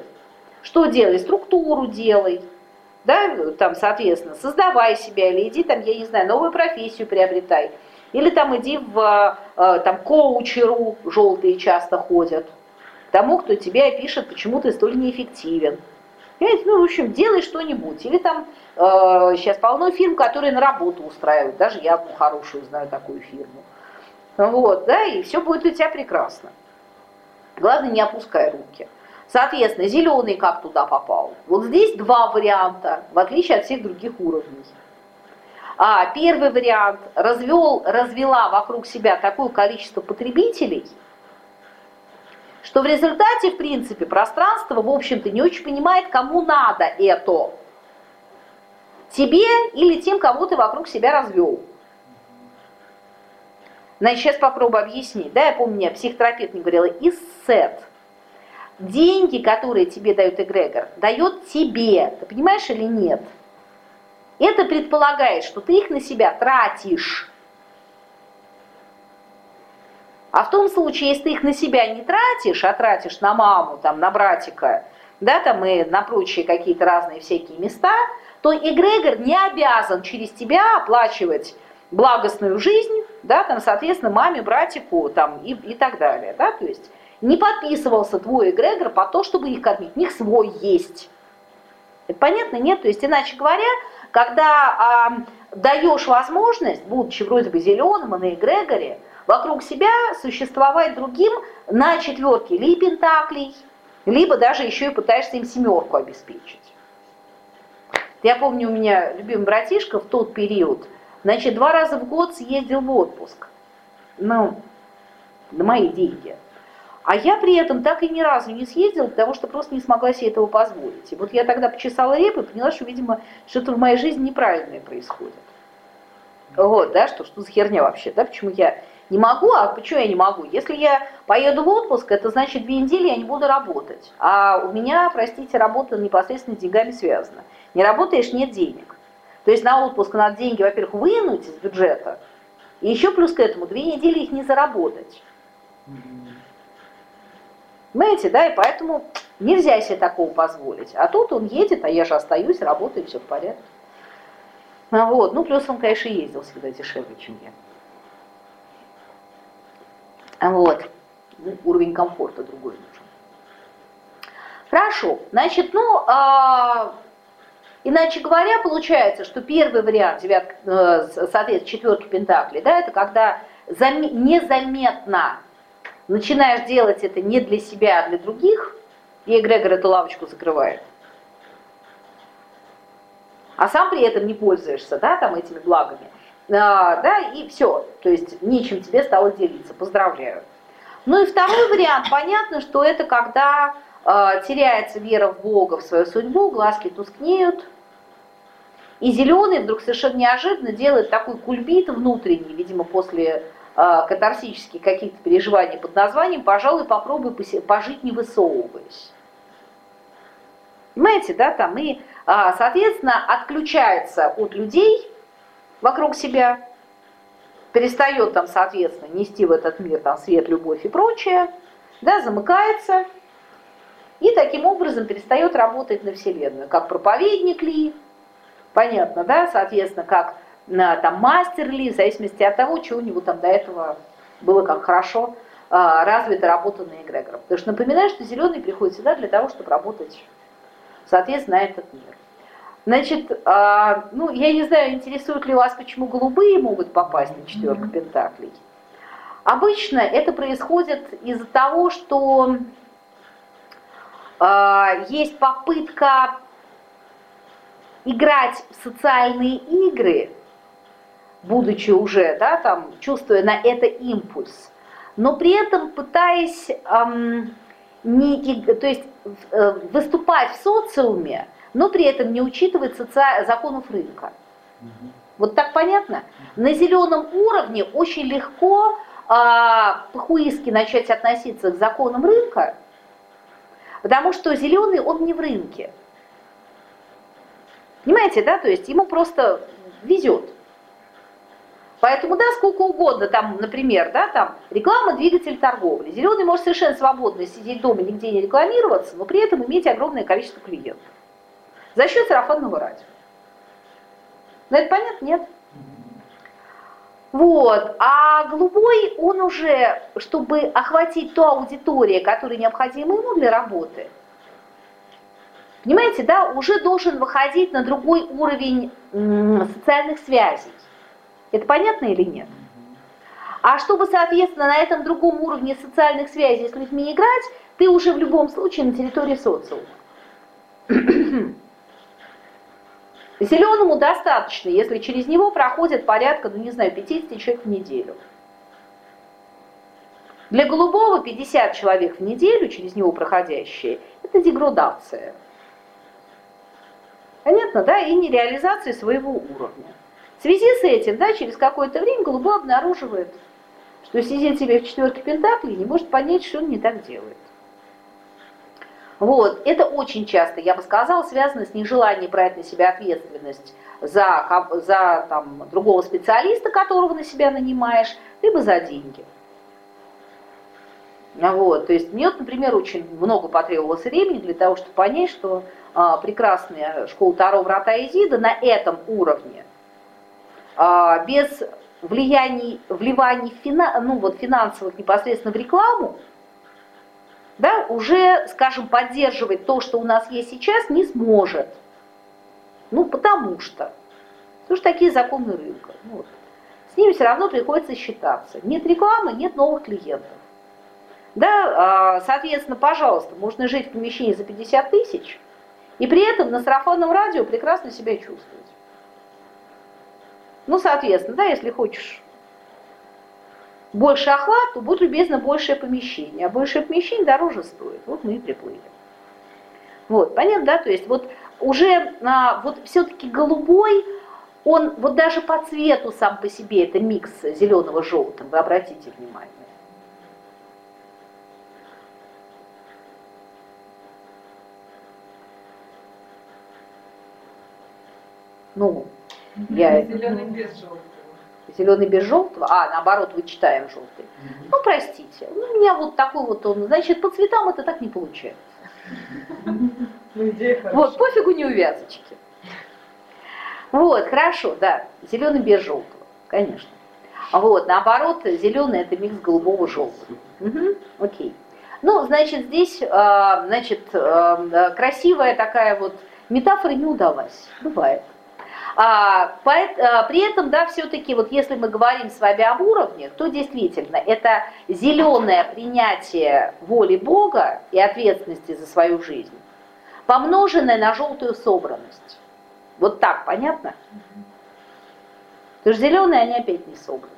Что делай? Структуру делай. Да, там, соответственно, создавай себя, или иди там, я не знаю, новую профессию приобретай. Или там иди в э, там, коучеру, желтые часто ходят, тому, кто тебе опишет, почему ты столь неэффективен. Понимаете? Ну, в общем, делай что-нибудь. Или там э, сейчас полно фирм, которые на работу устраивают. Даже я одну хорошую знаю такую фирму. Вот, да, и все будет у тебя прекрасно. Главное, не опускай руки. Соответственно, зеленый как туда попал? Вот здесь два варианта, в отличие от всех других уровней. А, первый вариант развел, развела вокруг себя такое количество потребителей, что в результате, в принципе, пространство, в общем-то, не очень понимает, кому надо это. Тебе или тем, кого ты вокруг себя развел. Значит, сейчас попробую объяснить. Да, я помню, мне психотерапевт мне говорила, иссет. Деньги, которые тебе дает эгрегор, дает тебе. Ты понимаешь или нет? Это предполагает, что ты их на себя тратишь. А в том случае, если ты их на себя не тратишь, а тратишь на маму, там, на братика, да, там и на прочие какие-то разные всякие места, то эгрегор не обязан через тебя оплачивать благостную жизнь, да, там, соответственно, маме, братику там, и, и так далее. Да, то есть не подписывался твой эгрегор по то, чтобы их кормить. У них свой есть. Это понятно? Нет? То есть, иначе говоря, когда а, даешь возможность, будучи вроде бы зеленым и на эгрегоре, вокруг себя существовать другим на четверке ли пентаклей, либо даже еще и пытаешься им семерку обеспечить. Я помню, у меня любимый братишка в тот период – Значит, два раза в год съездил в отпуск. Ну, на мои деньги. А я при этом так и ни разу не съездила, потому что просто не смогла себе этого позволить. И вот я тогда почесала репы и поняла, что, видимо, что-то в моей жизни неправильное происходит. Вот, да, что, что за херня вообще, да, почему я не могу, а почему я не могу? Если я поеду в отпуск, это значит две недели я не буду работать. А у меня, простите, работа непосредственно с деньгами связана. Не работаешь, нет денег. То есть на отпуск надо деньги, во-первых, вынуть из бюджета, и еще плюс к этому две недели их не заработать. Понимаете, да, и поэтому нельзя себе такого позволить. А тут он едет, а я же остаюсь, работаю, все в порядке. Ну, вот. ну плюс он, конечно, ездил всегда дешевле, чем я. Вот. Ну, уровень комфорта другой нужен. Хорошо, значит, ну, а, Иначе говоря, получается, что первый вариант, девят, э, соответственно, четверки пентаклей, да, это когда незаметно начинаешь делать это не для себя, а для других, и эгрегор эту лавочку закрывает, а сам при этом не пользуешься, да, там этими благами, а, да, и все, то есть нечем тебе стало делиться, поздравляю. Ну и второй вариант, понятно, что это когда э, теряется вера в Бога, в свою судьбу, глазки тускнеют, и зеленый вдруг совершенно неожиданно делает такой кульбит внутренний, видимо, после э, катарсических каких-то переживаний под названием «пожалуй, попробуй пожить не высовываясь». Понимаете, да, там и, а, соответственно, отключается от людей вокруг себя, перестает там, соответственно, нести в этот мир там свет, любовь и прочее, да, замыкается, и таким образом перестает работать на Вселенную, как проповедник ли, понятно, да, соответственно, как на, там мастер ли, в зависимости от того, что у него там до этого было как хорошо а, развита работа на эгрегорах. Потому что напоминаю, что зеленый приходит сюда для того, чтобы работать соответственно, на этот мир. Значит, а, ну, я не знаю, интересует ли вас, почему голубые могут попасть на четверку пентаклей. Обычно это происходит из-за того, что а, есть попытка играть в социальные игры, будучи уже, да, там, чувствуя на это импульс, но при этом пытаясь эм, не, то есть э, выступать в социуме, но при этом не учитывать соци... законов рынка. Вот так понятно? На зеленом уровне очень легко а, по-хуиски начать относиться к законам рынка, потому что зеленый, он не в рынке. Понимаете, да? То есть ему просто везет. Поэтому, да, сколько угодно, там, например, да, там, реклама, двигатель торговли. Зеленый может совершенно свободно сидеть дома, нигде не рекламироваться, но при этом иметь огромное количество клиентов. За счет сарафанного радио. Но это понятно? Нет. Вот. А голубой, он уже, чтобы охватить ту аудиторию, которая необходима ему для работы, понимаете, да, уже должен выходить на другой уровень социальных связей. Это понятно или нет? А чтобы, соответственно, на этом другом уровне социальных связей с людьми играть, ты уже в любом случае на территории социума. Зеленому достаточно, если через него проходит порядка, ну не знаю, 50 человек в неделю. Для голубого 50 человек в неделю, через него проходящие, это деградация. Понятно, да? И не реализация своего уровня. В связи с этим, да, через какое-то время голубой обнаруживает, что сидит себе в четверке пентаклей и не может понять, что он не так делает. Вот, это очень часто, я бы сказала, связано с нежеланием брать на себя ответственность за, за там, другого специалиста, которого на себя нанимаешь, либо за деньги. Вот, то есть мне, например, очень много потребовалось времени для того, чтобы понять, что а, прекрасная школа Таро Врата Изида на этом уровне без влияний, вливаний фина, ну, вот финансовых непосредственно в рекламу, да, уже, скажем, поддерживать то, что у нас есть сейчас, не сможет. Ну, потому что. Потому что такие законы рынка. Ну, вот. С ними все равно приходится считаться. Нет рекламы, нет новых клиентов. Да, а, соответственно, пожалуйста, можно жить в помещении за 50 тысяч и при этом на сарафанном радио прекрасно себя чувствовать. Ну, соответственно, да, если хочешь больше охват, то будь любезно большее помещение. А большее помещение дороже стоит. Вот мы и приплыли. Вот, понятно, да? То есть вот уже а, вот все-таки голубой, он вот даже по цвету сам по себе, это микс зеленого желтым, вы обратите внимание. Ну, я... Зеленый без желтого. Зеленый без желтого, а наоборот, вычитаем желтый. Ну, простите, у меня вот такой вот он, значит, по цветам это так не получается. Ну, идея Вот, пофигу не увязочки. Вот, хорошо, да, зеленый без желтого, конечно. Вот, наоборот, зеленый это микс голубого желтого. Угу, окей. Ну, значит, здесь, а, значит, а, красивая такая вот метафора не удалась. Бывает. А, а, при этом, да, все-таки, вот если мы говорим с вами об уровнях, то действительно это зеленое принятие воли Бога и ответственности за свою жизнь, помноженное на желтую собранность. Вот так, понятно? Потому что зеленые, они опять не собраны.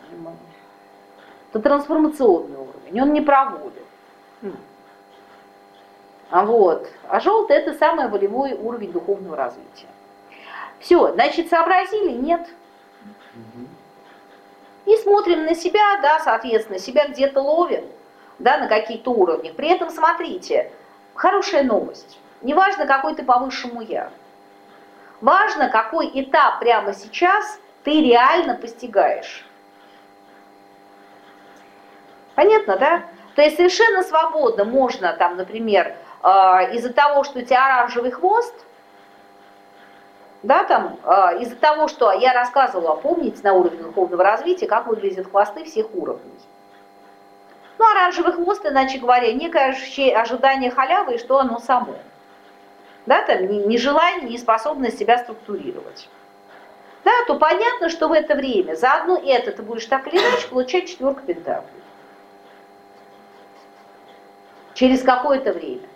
Это трансформационный уровень, он не проводит. А вот. А желтый это самый волевой уровень духовного развития. Все, значит, сообразили? Нет. И смотрим на себя, да, соответственно, себя где-то ловим, да, на какие-то уровни. При этом смотрите, хорошая новость. Неважно, какой ты по высшему я. Важно, какой этап прямо сейчас ты реально постигаешь. Понятно, да? То есть совершенно свободно можно там, например, а, из-за того, что у тебя оранжевый хвост, да, там, а, из-за того, что я рассказывала, помните, на уровне духовного развития, как выглядят хвосты всех уровней. Ну, оранжевый хвост, иначе говоря, некое ожидание халявы, и что оно само. Да, там, нежелание, неспособность себя структурировать. Да, то понятно, что в это время за одно это ты будешь так или иначе получать четверку пентаклей. Через какое-то время.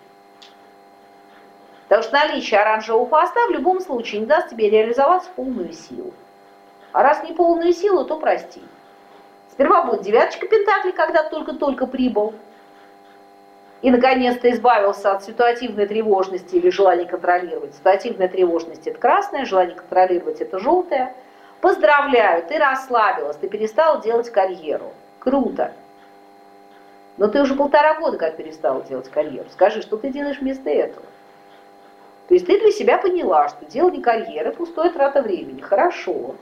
Потому что наличие оранжевого хвоста в любом случае не даст тебе реализоваться в полную силу. А раз не полную силу, то прости. Сперва будет девяточка пентаклей, когда только-только прибыл. И, наконец-то, избавился от ситуативной тревожности или желания контролировать. Ситуативная тревожность – это красная, желание контролировать – это желтая. Поздравляю, ты расслабилась, ты перестала делать карьеру. Круто. Но ты уже полтора года как перестала делать карьеру. Скажи, что ты делаешь вместо этого? То есть ты для себя поняла, что дело не карьеры, пустая трата времени. Хорошо.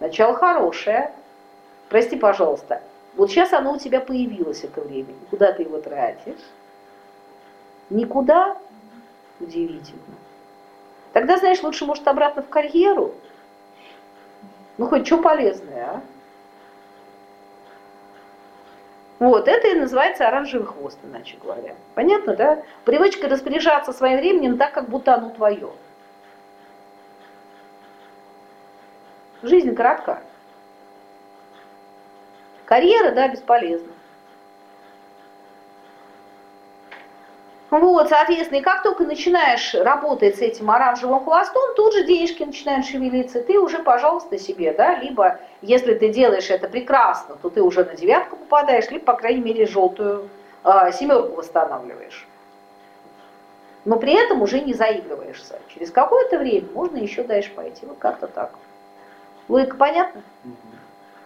Начало хорошее. Прости, пожалуйста. Вот сейчас оно у тебя появилось, это время. Куда ты его тратишь? Никуда? Удивительно. Тогда, знаешь, лучше, может, обратно в карьеру? Ну, хоть что полезное, а? Вот, это и называется оранжевый хвост, иначе говоря. Понятно, да? Привычка распоряжаться своим временем так, как будто оно твое. Жизнь коротка. Карьера, да, бесполезна. Вот, соответственно, и как только начинаешь работать с этим оранжевым хвостом, тут же денежки начинают шевелиться, ты уже, пожалуйста, себе, да, либо, если ты делаешь это прекрасно, то ты уже на девятку попадаешь, либо, по крайней мере, желтую э, семерку восстанавливаешь. Но при этом уже не заигрываешься. Через какое-то время можно еще дальше пойти. Вот как-то так. Логика понятна?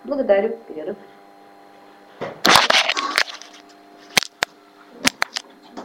Благодарю. Перерыв.